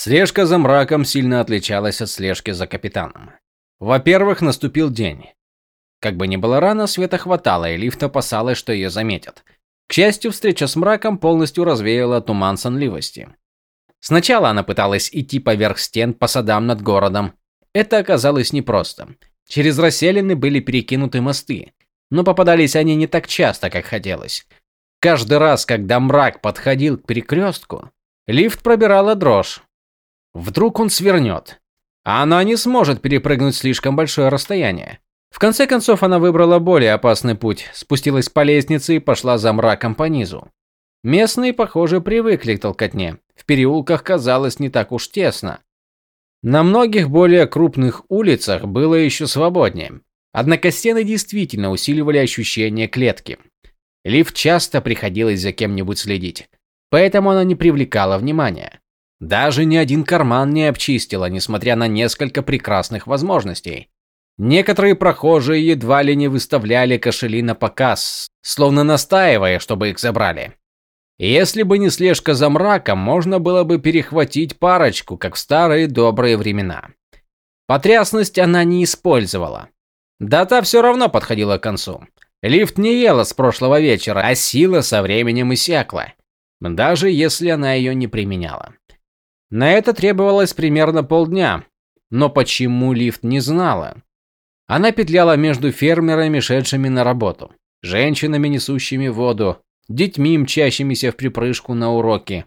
Слежка за мраком сильно отличалась от слежки за капитаном. Во-первых, наступил день. Как бы ни было рано, света хватало, и лифт опасалась, что ее заметят. К счастью, встреча с мраком полностью развеяла туман сонливости. Сначала она пыталась идти поверх стен по садам над городом. Это оказалось непросто. Через расселены были перекинуты мосты, но попадались они не так часто, как хотелось. Каждый раз, когда мрак подходил к перекрестку, лифт пробирала дрожь. Вдруг он свернет, а она не сможет перепрыгнуть слишком большое расстояние. В конце концов, она выбрала более опасный путь, спустилась по лестнице и пошла за мраком по низу. Местные, похоже, привыкли к толкотне. В переулках казалось не так уж тесно. На многих более крупных улицах было еще свободнее. Однако стены действительно усиливали ощущение клетки. Лив часто приходилось за кем-нибудь следить, поэтому она не привлекала внимания. Даже ни один карман не обчистила, несмотря на несколько прекрасных возможностей. Некоторые прохожие едва ли не выставляли кошели на показ, словно настаивая, чтобы их забрали. Если бы не слежка за мраком, можно было бы перехватить парочку, как в старые добрые времена. Потрясность она не использовала. Дата все равно подходила к концу. Лифт не ела с прошлого вечера, а сила со временем иссякла, даже если она ее не применяла. На это требовалось примерно полдня, но почему лифт не знала? Она петляла между фермерами, шедшими на работу, женщинами, несущими воду, детьми, мчащимися в припрыжку на уроки.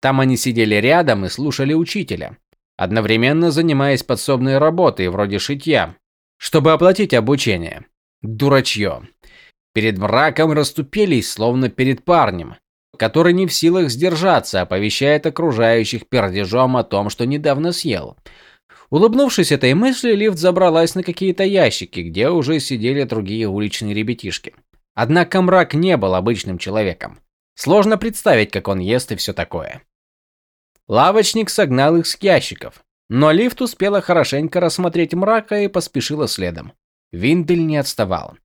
Там они сидели рядом и слушали учителя, одновременно занимаясь подсобной работой, вроде шитья, чтобы оплатить обучение. Дурачье. Перед мраком расступились, словно перед парнем, который не в силах сдержаться, оповещает окружающих пердежом о том, что недавно съел – Улыбнувшись этой мысли, лифт забралась на какие-то ящики, где уже сидели другие уличные ребятишки. Однако мрак не был обычным человеком. Сложно представить, как он ест и все такое. Лавочник согнал их с ящиков, но лифт успела хорошенько рассмотреть мрака и поспешила следом. Виндель не отставал.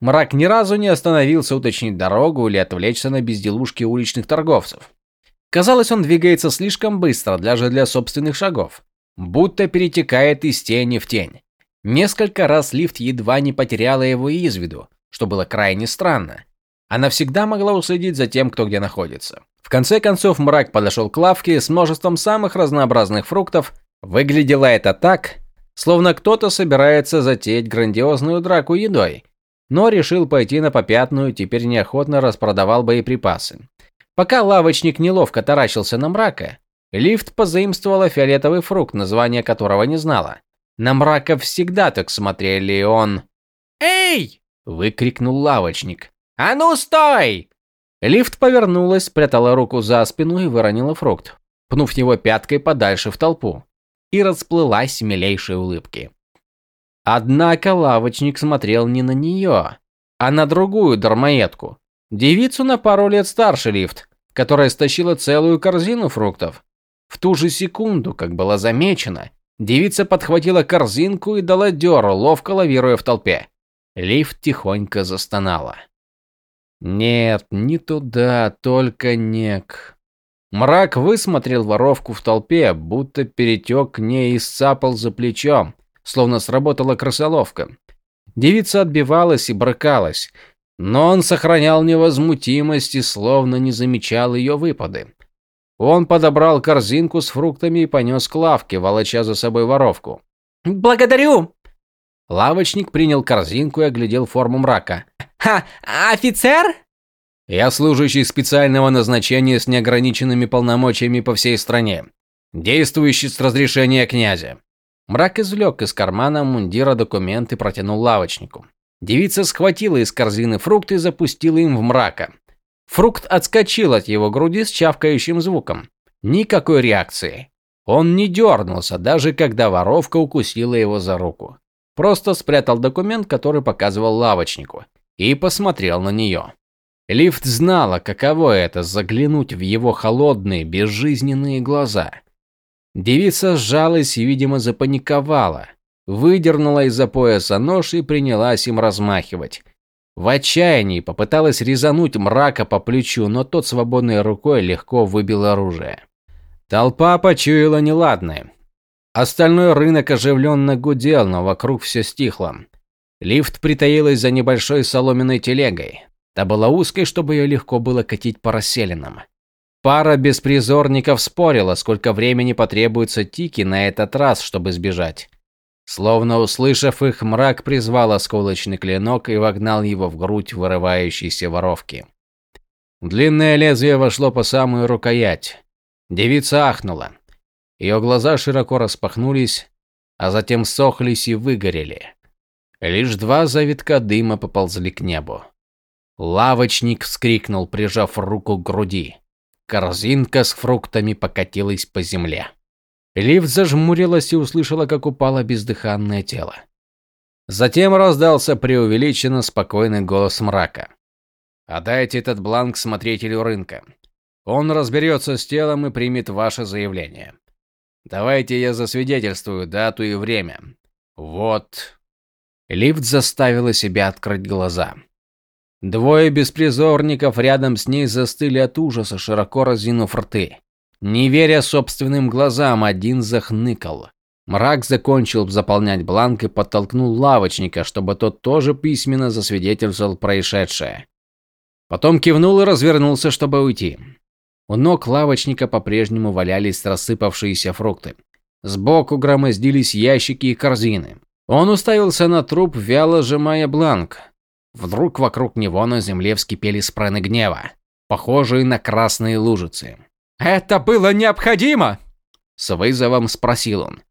Мрак ни разу не остановился уточнить дорогу или отвлечься на безделушки уличных торговцев. Казалось, он двигается слишком быстро даже для собственных шагов будто перетекает из тени в тень. Несколько раз лифт едва не потеряла его из виду, что было крайне странно. Она всегда могла уследить за тем, кто где находится. В конце концов, мрак подошел к лавке с множеством самых разнообразных фруктов. Выглядело это так, словно кто-то собирается затеять грандиозную драку едой, но решил пойти на попятную, теперь неохотно распродавал боеприпасы. Пока лавочник неловко таращился на мрака, Лифт позаимствовала фиолетовый фрукт, название которого не знала. На мрака всегда так смотрели, он... «Эй!» – выкрикнул лавочник. «А ну стой!» Лифт повернулась, спрятала руку за спину и выронила фрукт, пнув его пяткой подальше в толпу. И расплылась в милейшей улыбке. Однако лавочник смотрел не на нее, а на другую дармоедку. Девицу на пару лет старше лифт, которая стащила целую корзину фруктов. В ту же секунду, как было замечено, девица подхватила корзинку и дала дёру, ловко лавируя в толпе. Лифт тихонько застонала. Нет, не туда, только нек. Мрак высмотрел воровку в толпе, будто перетек к ней и сцапал за плечом, словно сработала крысоловка. Девица отбивалась и брыкалась, но он сохранял невозмутимость и словно не замечал ее выпады. Он подобрал корзинку с фруктами и понес к лавке, волоча за собой воровку. «Благодарю!» Лавочник принял корзинку и оглядел форму мрака. «Ха, офицер?» «Я служащий специального назначения с неограниченными полномочиями по всей стране, действующий с разрешения князя». Мрак извлек из кармана мундира документ и протянул лавочнику. Девица схватила из корзины фрукты и запустила им в мрака. Фрукт отскочил от его груди с чавкающим звуком. Никакой реакции. Он не дернулся, даже когда воровка укусила его за руку. Просто спрятал документ, который показывал лавочнику, и посмотрел на нее. Лифт знала, каково это заглянуть в его холодные, безжизненные глаза. Девица сжалась и, видимо, запаниковала. Выдернула из-за пояса нож и принялась им размахивать. В отчаянии попыталась резануть мрака по плечу, но тот свободной рукой легко выбил оружие. Толпа почуяла неладное. Остальной рынок оживленно гудел, но вокруг все стихло. Лифт притаилась за небольшой соломенной телегой. Та была узкой, чтобы ее легко было катить по расселенным. Пара беспризорников спорила, сколько времени потребуется Тики на этот раз, чтобы сбежать. Словно услышав их, мрак призвал осколочный клинок и вогнал его в грудь вырывающейся воровки. Длинное лезвие вошло по самую рукоять. Девица ахнула. Ее глаза широко распахнулись, а затем сохлись и выгорели. Лишь два завитка дыма поползли к небу. Лавочник вскрикнул, прижав руку к груди. Корзинка с фруктами покатилась по земле. Лифт зажмурилась и услышала, как упало бездыханное тело. Затем раздался преувеличенно спокойный голос мрака. «Отдайте этот бланк смотрителю рынка. Он разберется с телом и примет ваше заявление. Давайте я засвидетельствую дату и время. Вот». Лифт заставила себя открыть глаза. Двое беспризорников рядом с ней застыли от ужаса, широко разинув рты. Не веря собственным глазам, один захныкал. Мрак закончил заполнять бланк и подтолкнул лавочника, чтобы тот тоже письменно засвидетельствовал происшедшее. Потом кивнул и развернулся, чтобы уйти. У ног лавочника по-прежнему валялись рассыпавшиеся фрукты. Сбоку громоздились ящики и корзины. Он уставился на труп, вяло сжимая бланк. Вдруг вокруг него на земле вскипели спрены гнева, похожие на красные лужицы. «Это было необходимо?» С вызовом спросил он.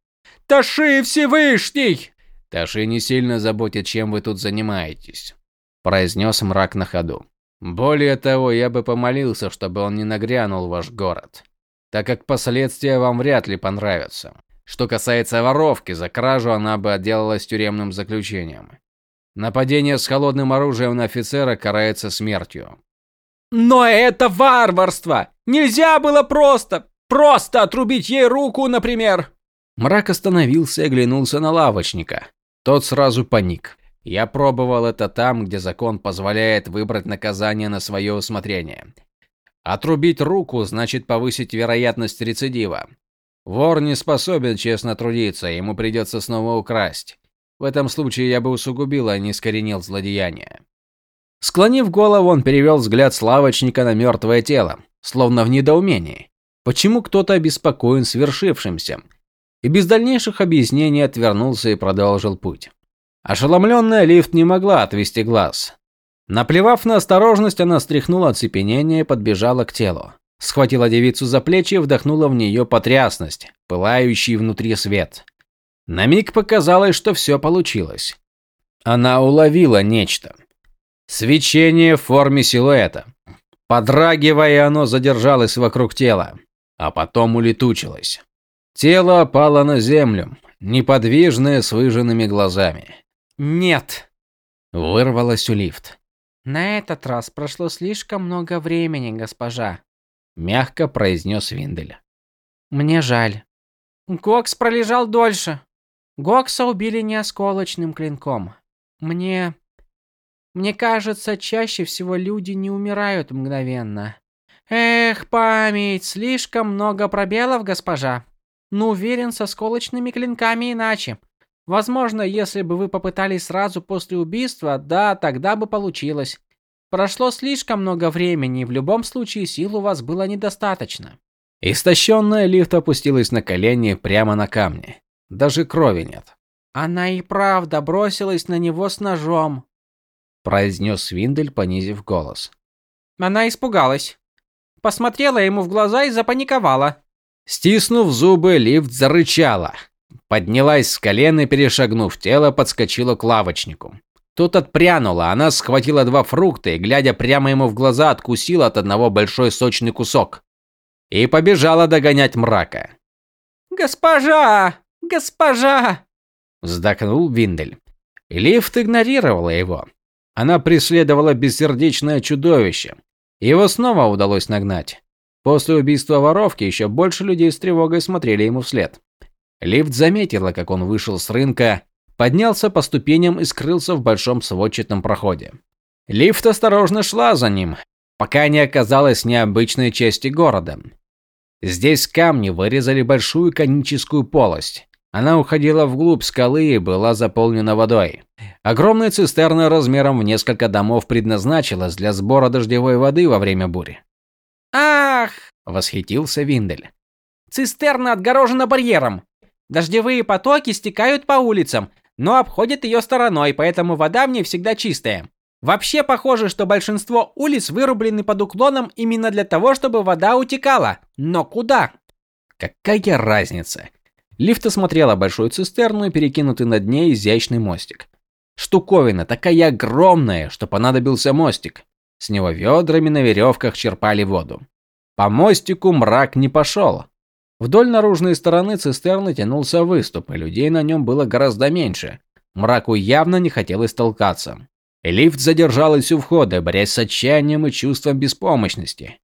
«Таши Всевышний!» «Таши не сильно заботит, чем вы тут занимаетесь», – произнес мрак на ходу. «Более того, я бы помолился, чтобы он не нагрянул в ваш город, так как последствия вам вряд ли понравятся. Что касается воровки, за кражу она бы отделалась тюремным заключением. Нападение с холодным оружием на офицера карается смертью. Но это варварство! Нельзя было просто, просто отрубить ей руку, например. Мрак остановился и оглянулся на лавочника. Тот сразу паник. Я пробовал это там, где закон позволяет выбрать наказание на свое усмотрение. Отрубить руку значит повысить вероятность рецидива. Вор не способен честно трудиться, ему придется снова украсть. В этом случае я бы усугубил, а не искоренил злодеяние. Склонив голову, он перевел взгляд славочника на мертвое тело, словно в недоумении. Почему кто-то обеспокоен свершившимся? И без дальнейших объяснений отвернулся и продолжил путь. Ошеломленная лифт не могла отвести глаз. Наплевав на осторожность, она стряхнула оцепенение и подбежала к телу. Схватила девицу за плечи и вдохнула в нее потрясность, пылающий внутри свет. На миг показалось, что все получилось. Она уловила нечто. Свечение в форме силуэта. Подрагивая, оно задержалось вокруг тела, а потом улетучилось. Тело опало на землю, неподвижное с выжженными глазами. «Нет!» – вырвалось у лифт. «На этот раз прошло слишком много времени, госпожа», – мягко произнес Виндель. «Мне жаль. Гокс пролежал дольше. Гокса убили не осколочным клинком. Мне... Мне кажется, чаще всего люди не умирают мгновенно. Эх, память, слишком много пробелов, госпожа. Но уверен, со осколочными клинками иначе. Возможно, если бы вы попытались сразу после убийства, да, тогда бы получилось. Прошло слишком много времени, и в любом случае сил у вас было недостаточно. Истощенная лифт опустилась на колени прямо на камни. Даже крови нет. Она и правда бросилась на него с ножом, произнес Виндель, понизив голос. Она испугалась. Посмотрела ему в глаза и запаниковала. Стиснув зубы, лифт зарычала. Поднялась с колен и, перешагнув тело, подскочила к лавочнику. Тут отпрянула, она схватила два фрукта и, глядя прямо ему в глаза, откусила от одного большой сочный кусок. И побежала догонять мрака. «Госпожа!» «Госпожа!» – вздохнул Виндель. Лифт игнорировала его. Она преследовала бессердечное чудовище. Его снова удалось нагнать. После убийства воровки еще больше людей с тревогой смотрели ему вслед. Лифт заметила, как он вышел с рынка, поднялся по ступеням и скрылся в большом сводчатом проходе. Лифт осторожно шла за ним, пока не оказалась необычной части города. Здесь камни вырезали большую коническую полость. Она уходила вглубь скалы и была заполнена водой. Огромная цистерна размером в несколько домов предназначилась для сбора дождевой воды во время бури. «Ах!» – восхитился Виндель. «Цистерна отгорожена барьером. Дождевые потоки стекают по улицам, но обходят ее стороной, поэтому вода в ней всегда чистая. Вообще похоже, что большинство улиц вырублены под уклоном именно для того, чтобы вода утекала. Но куда? Какая разница? Лифт осмотрела большую цистерну и перекинутый над ней изящный мостик. Штуковина такая огромная, что понадобился мостик. С него ведрами на веревках черпали воду. По мостику мрак не пошел. Вдоль наружной стороны цистерны тянулся выступ, и людей на нем было гораздо меньше. Мраку явно не хотелось толкаться. Лифт задержалась у входа, борясь с отчаянием и чувством беспомощности.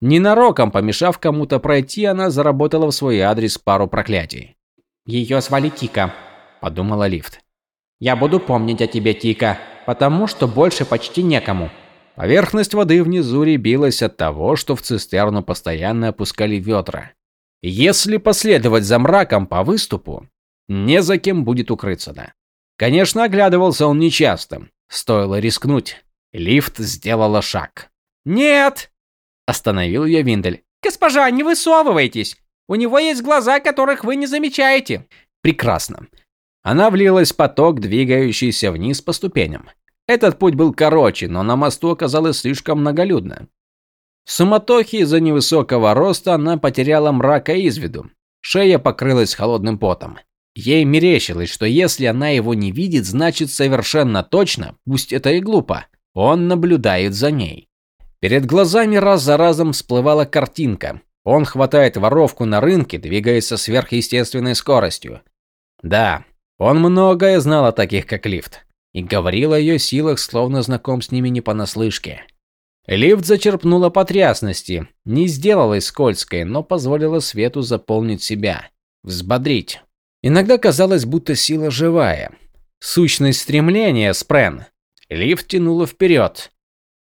Ненароком помешав кому-то пройти, она заработала в свой адрес пару проклятий. «Ее звали Тика», – подумала лифт. «Я буду помнить о тебе, Тика, потому что больше почти некому». Поверхность воды внизу рябилась от того, что в цистерну постоянно опускали ведра. Если последовать за мраком по выступу, не за кем будет укрыться, да. Конечно, оглядывался он нечасто. Стоило рискнуть. Лифт сделала шаг. «Нет!» – остановил ее Виндель. «Госпожа, не высовывайтесь! У него есть глаза, которых вы не замечаете!» «Прекрасно!» Она влилась в поток, двигающийся вниз по ступеням. Этот путь был короче, но на мосту оказалось слишком многолюдно. В суматохе из-за невысокого роста она потеряла мрака из виду. Шея покрылась холодным потом. Ей мерещилось, что если она его не видит, значит совершенно точно, пусть это и глупо, он наблюдает за ней. Перед глазами раз за разом всплывала картинка. Он хватает воровку на рынке, двигаясь со сверхъестественной скоростью. Да, он многое знал о таких, как лифт, и говорил о ее силах, словно знаком с ними не понаслышке. Лифт зачерпнула потрясности, не сделалась скользкой, но позволила свету заполнить себя, взбодрить. Иногда казалось, будто сила живая. Сущность стремления, спрен. Лифт тянула вперед.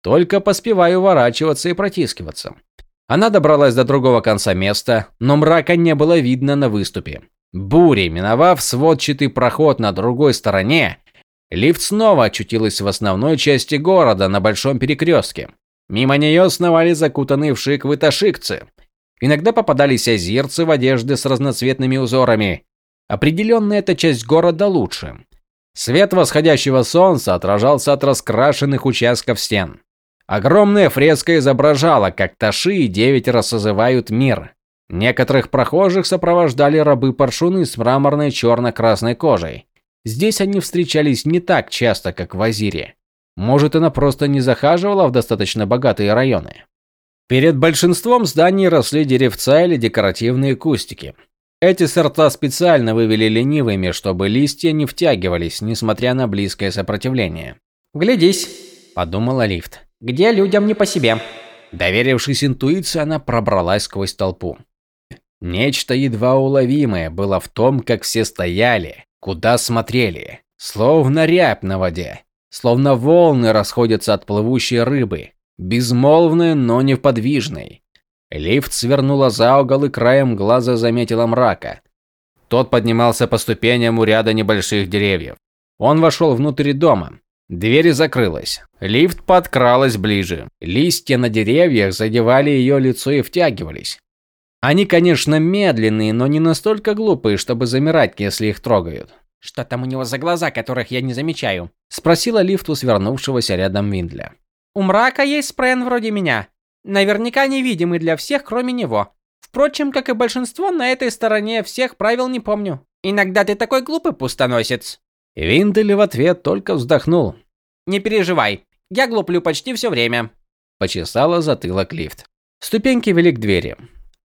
Только поспеваю уворачиваться и протискиваться. Она добралась до другого конца места, но мрака не было видно на выступе. Бури, миновав сводчатый проход на другой стороне, лифт снова очутилась в основной части города на большом перекрестке. Мимо нее сновали закутанные в шик выташикцы. Иногда попадались озерцы в одежде с разноцветными узорами. Определенно эта часть города лучше. Свет восходящего солнца отражался от раскрашенных участков стен. Огромная фреска изображала, как Таши и девятеро созывают мир. Некоторых прохожих сопровождали рабы-паршуны с мраморной черно-красной кожей. Здесь они встречались не так часто, как в Азире. Может, она просто не захаживала в достаточно богатые районы. Перед большинством зданий росли деревца или декоративные кустики. Эти сорта специально вывели ленивыми, чтобы листья не втягивались, несмотря на близкое сопротивление. «Глядись», – подумала лифт, – «где людям не по себе». Доверившись интуиции, она пробралась сквозь толпу. Нечто едва уловимое было в том, как все стояли, куда смотрели, словно рябь на воде. Словно волны расходятся от плывущей рыбы, безмолвной, но неподвижной. Лифт свернула за угол и краем глаза заметила мрака. Тот поднимался по ступеням у ряда небольших деревьев. Он вошел внутрь дома. Дверь закрылась. Лифт подкралась ближе. Листья на деревьях задевали ее лицо и втягивались. Они, конечно, медленные, но не настолько глупые, чтобы замирать, если их трогают. «Что там у него за глаза, которых я не замечаю?» – спросила лифт у свернувшегося рядом Виндля. «У мрака есть спрен вроде меня. Наверняка невидимый для всех, кроме него. Впрочем, как и большинство, на этой стороне всех правил не помню. Иногда ты такой глупый пустоносец». Виндель в ответ только вздохнул. «Не переживай, я глуплю почти все время». Почесала затылок лифт. Ступеньки вели к двери.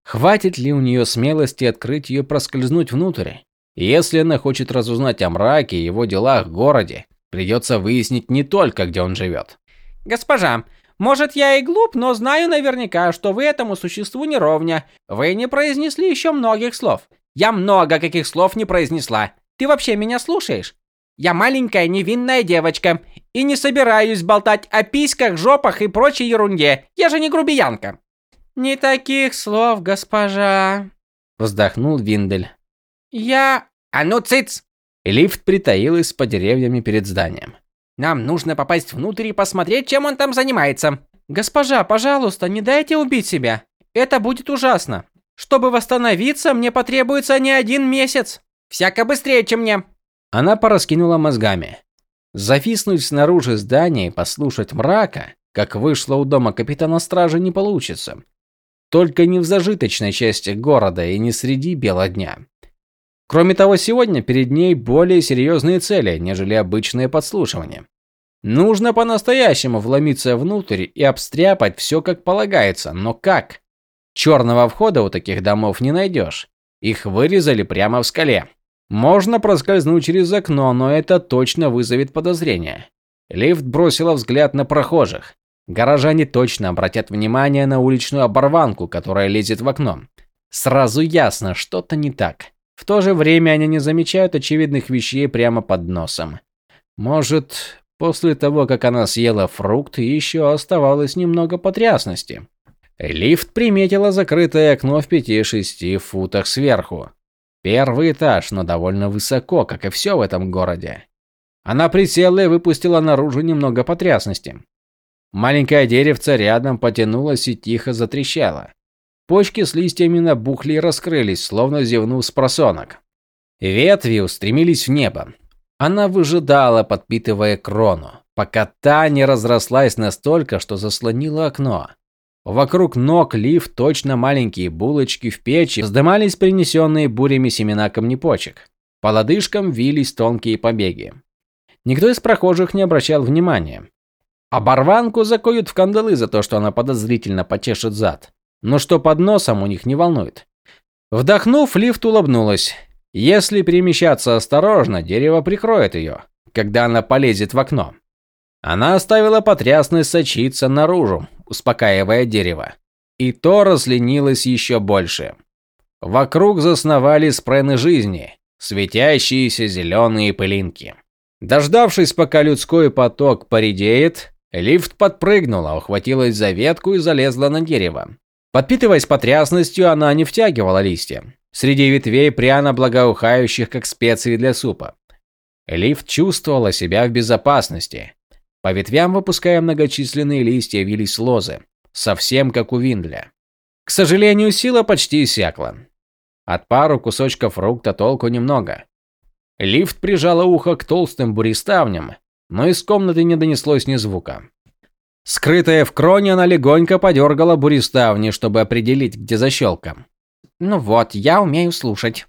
Хватит ли у нее смелости открыть ее проскользнуть внутрь? Если она хочет разузнать о мраке и его делах в городе, придется выяснить не только, где он живет. «Госпожа, может, я и глуп, но знаю наверняка, что вы этому существу не ровня. Вы не произнесли еще многих слов. Я много каких слов не произнесла. Ты вообще меня слушаешь? Я маленькая невинная девочка и не собираюсь болтать о письках, жопах и прочей ерунде. Я же не грубиянка. Не таких слов, госпожа, вздохнул Виндель. Я... А ну цыц! Лифт притаилась под деревьями перед зданием. Нам нужно попасть внутрь и посмотреть, чем он там занимается. Госпожа, пожалуйста, не дайте убить себя. Это будет ужасно. Чтобы восстановиться, мне потребуется не один месяц. Всяко быстрее, чем мне. Она пораскинула мозгами. Зависнуть снаружи здания и послушать мрака, как вышло у дома капитана стражи, не получится. Только не в зажиточной части города и не среди бела дня. Кроме того, сегодня перед ней более серьезные цели, нежели обычное подслушивание. Нужно по-настоящему вломиться внутрь и обстряпать все как полагается, но как? Черного входа у таких домов не найдешь. Их вырезали прямо в скале. Можно проскользнуть через окно, но это точно вызовет подозрение. Лифт бросила взгляд на прохожих. Горожане точно обратят внимание на уличную оборванку, которая лезет в окно. Сразу ясно, что-то не так. В то же время они не замечают очевидных вещей прямо под носом. Может, после того, как она съела фрукт, еще оставалось немного потрясности. Лифт приметила закрытое окно в 5-6 футах сверху. Первый этаж, но довольно высоко, как и все в этом городе. Она присела и выпустила наружу немного потрясности. Маленькое деревце рядом потянулось и тихо затрещало. Почки с листьями набухли и раскрылись, словно зевнув с просонок. Ветви устремились в небо. Она выжидала, подпитывая крону, пока та не разрослась настолько, что заслонила окно. Вокруг ног лиф точно маленькие булочки в печи вздымались принесенные бурями семена камнепочек. По лодыжкам вились тонкие побеги. Никто из прохожих не обращал внимания. Оборванку закуют в кандалы за то, что она подозрительно потешит зад. Но что под носом у них не волнует. Вдохнув, лифт улыбнулась. Если перемещаться осторожно, дерево прикроет ее, когда она полезет в окно. Она оставила потрясность сочиться наружу, успокаивая дерево. И то разленилось еще больше. Вокруг засновали спрены жизни, светящиеся зеленые пылинки. Дождавшись, пока людской поток поредеет, лифт подпрыгнула, ухватилась за ветку и залезла на дерево. Подпитываясь потрясностью, она не втягивала листья. Среди ветвей пряно благоухающих, как специи для супа. Лифт чувствовала себя в безопасности. По ветвям, выпуская многочисленные листья, вились лозы, совсем как у Виндля. К сожалению, сила почти иссякла. От пару кусочков фрукта толку немного. Лифт прижала ухо к толстым буриставням, но из комнаты не донеслось ни звука. Скрытая в кроне, она легонько подергала буриставни, чтобы определить, где защелка. «Ну вот, я умею слушать».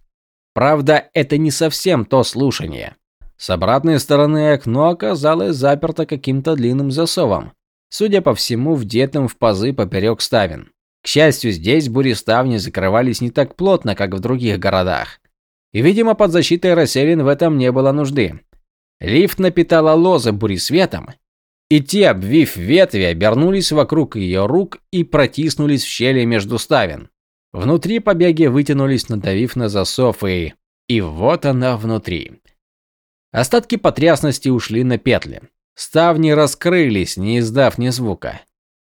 Правда, это не совсем то слушание. С обратной стороны окно оказалось заперто каким-то длинным засовом, судя по всему, вдетым в пазы поперек ставен. К счастью, здесь буриставни закрывались не так плотно, как в других городах. И, видимо, под защитой расселин в этом не было нужды. Лифт напитала лозы бурисветом, и те, обвив ветви, обернулись вокруг ее рук и протиснулись в щели между ставен. Внутри побеги вытянулись, надавив на засов, и... И вот она внутри. Остатки потрясности ушли на петли. Ставни раскрылись, не издав ни звука.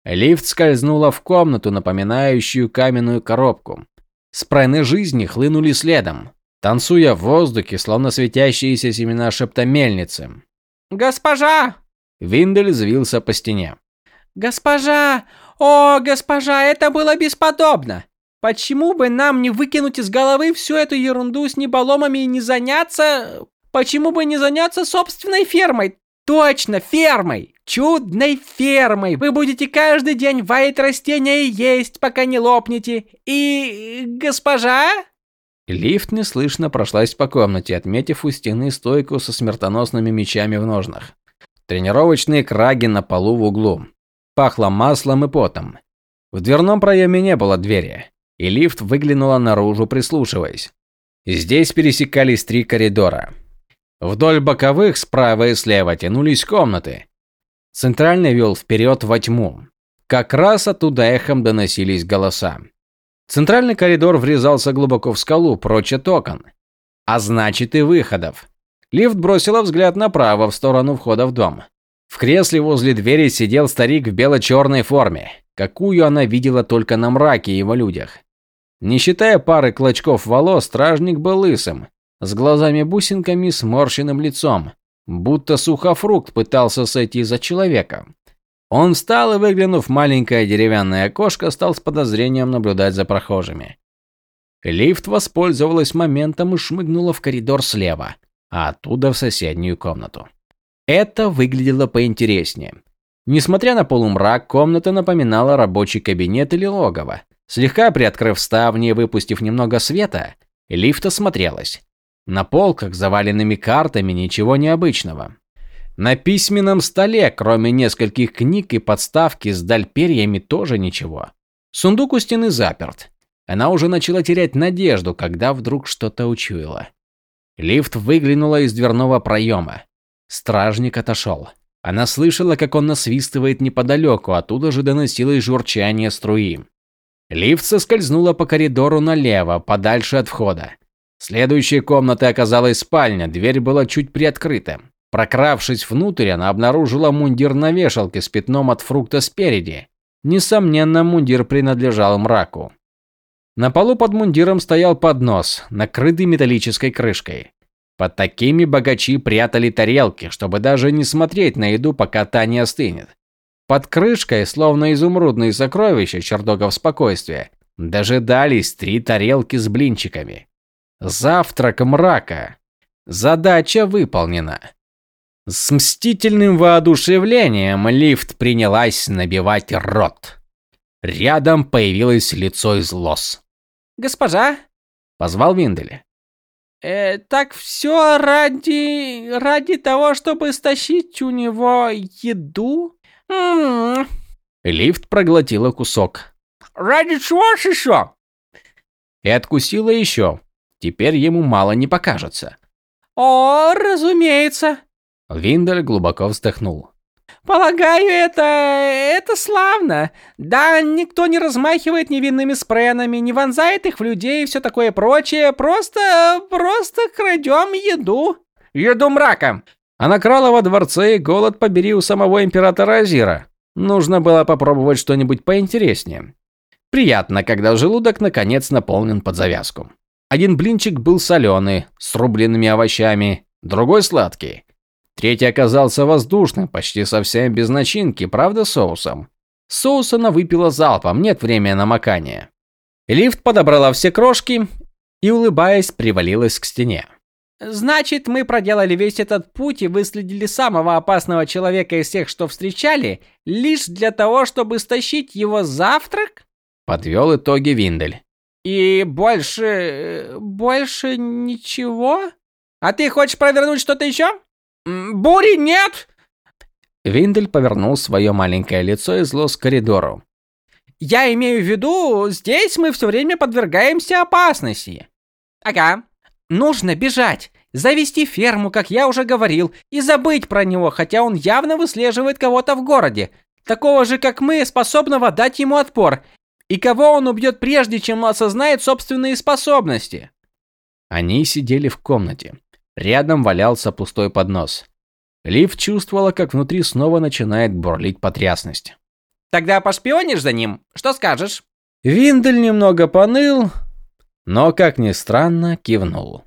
Лифт скользнула в комнату, напоминающую каменную коробку. Спрены жизни хлынули следом, танцуя в воздухе, словно светящиеся семена шептомельницы. «Госпожа!» Виндель взвился по стене. «Госпожа! О, госпожа, это было бесподобно! Почему бы нам не выкинуть из головы всю эту ерунду с неболомами и не заняться Почему бы не заняться собственной фермой? Точно, фермой! Чудной фермой! Вы будете каждый день ваять растения и есть, пока не лопнете. И... госпожа?» Лифт неслышно прошлась по комнате, отметив у стены стойку со смертоносными мечами в ножнах. Тренировочные краги на полу в углу. Пахло маслом и потом. В дверном проеме не было двери, и лифт выглянула наружу, прислушиваясь. Здесь пересекались три коридора. Вдоль боковых справа и слева тянулись комнаты. Центральный вел вперед во тьму. Как раз оттуда эхом доносились голоса. Центральный коридор врезался глубоко в скалу, прочь от окон. А значит и выходов. Лифт бросила взгляд направо, в сторону входа в дом. В кресле возле двери сидел старик в бело-черной форме, какую она видела только на мраке и его людях. Не считая пары клочков волос, стражник был лысым, с глазами-бусинками, сморщенным лицом, будто сухофрукт пытался сойти за человека. Он встал и, выглянув в маленькое деревянное окошко, стал с подозрением наблюдать за прохожими. Лифт воспользовалась моментом и шмыгнула в коридор слева, а оттуда в соседнюю комнату. Это выглядело поинтереснее. Несмотря на полумрак, комната напоминала рабочий кабинет или логово. Слегка приоткрыв ставни и выпустив немного света, лифт осмотрелась. На полках, заваленными картами, ничего необычного. На письменном столе, кроме нескольких книг и подставки с дальперьями, тоже ничего. Сундук у стены заперт. Она уже начала терять надежду, когда вдруг что-то учуяла. Лифт выглянула из дверного проема. Стражник отошел. Она слышала, как он насвистывает неподалеку, оттуда же доносилось журчание струи. Лифт соскользнула по коридору налево, подальше от входа. Следующей комнатой оказалась спальня, дверь была чуть приоткрыта. Прокравшись внутрь, она обнаружила мундир на вешалке с пятном от фрукта спереди. Несомненно, мундир принадлежал мраку. На полу под мундиром стоял поднос, накрытый металлической крышкой. Под такими богачи прятали тарелки, чтобы даже не смотреть на еду, пока та не остынет. Под крышкой, словно изумрудные сокровища чертогов спокойствия, дожидались три тарелки с блинчиками. Завтрак мрака. Задача выполнена. С мстительным воодушевлением лифт принялась набивать рот. Рядом появилось лицо из лос. «Госпожа?» – позвал Виндель. Э, так все ради... ради того, чтобы стащить у него еду? М -м -м. Лифт проглотила кусок. Ради чего еще? И откусила еще. Теперь ему мало не покажется. О, разумеется. Виндель глубоко вздохнул. Полагаю, это... это славно. Да, никто не размахивает невинными спренами, не вонзает их в людей и все такое прочее. Просто... просто крадем еду. Еду мрака. Она крала во дворце, и голод побери у самого императора Азира. Нужно было попробовать что-нибудь поинтереснее. Приятно, когда желудок наконец наполнен под завязку. Один блинчик был соленый, с рубленными овощами, другой сладкий. Третий оказался воздушным, почти совсем без начинки, правда соусом. Соус она выпила залпом, нет времени на макание. Лифт подобрала все крошки и, улыбаясь, привалилась к стене. «Значит, мы проделали весь этот путь и выследили самого опасного человека из всех, что встречали, лишь для того, чтобы стащить его завтрак?» Подвел итоги Виндель. И больше... больше ничего? А ты хочешь провернуть что-то еще? Бури нет! Виндель повернул свое маленькое лицо и зло с коридору. Я имею в виду, здесь мы все время подвергаемся опасности. Ага. Нужно бежать, завести ферму, как я уже говорил, и забыть про него, хотя он явно выслеживает кого-то в городе. Такого же, как мы, способного дать ему отпор, и кого он убьет прежде, чем осознает собственные способности? Они сидели в комнате. Рядом валялся пустой поднос. Лив чувствовала, как внутри снова начинает бурлить потрясность. «Тогда пошпионишь за ним? Что скажешь?» Виндель немного поныл, но, как ни странно, кивнул.